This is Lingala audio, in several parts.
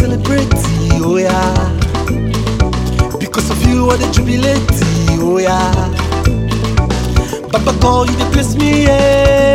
celebrate, oh yeah. Because of you, I am the jubilate, oh yeah. Papa call you, they bless me, yeah.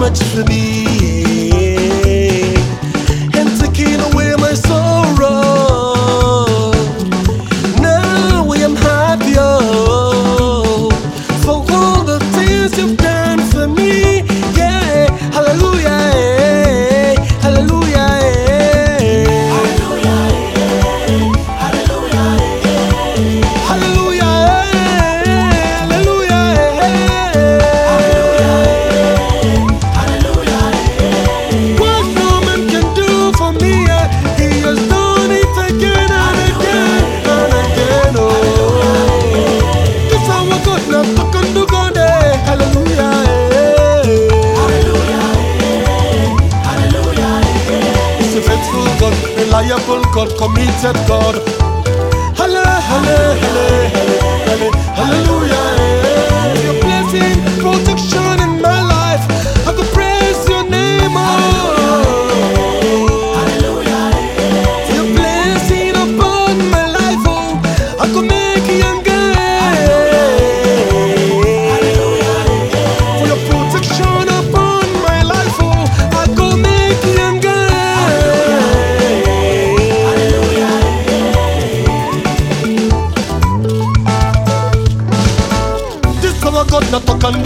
much for me. liable God committed God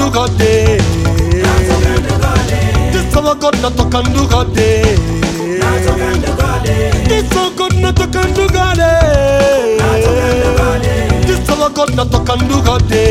nduga de Tisawa God natoka nduga de Tisawa God natoka nduga de Tisawa God natoka nduga de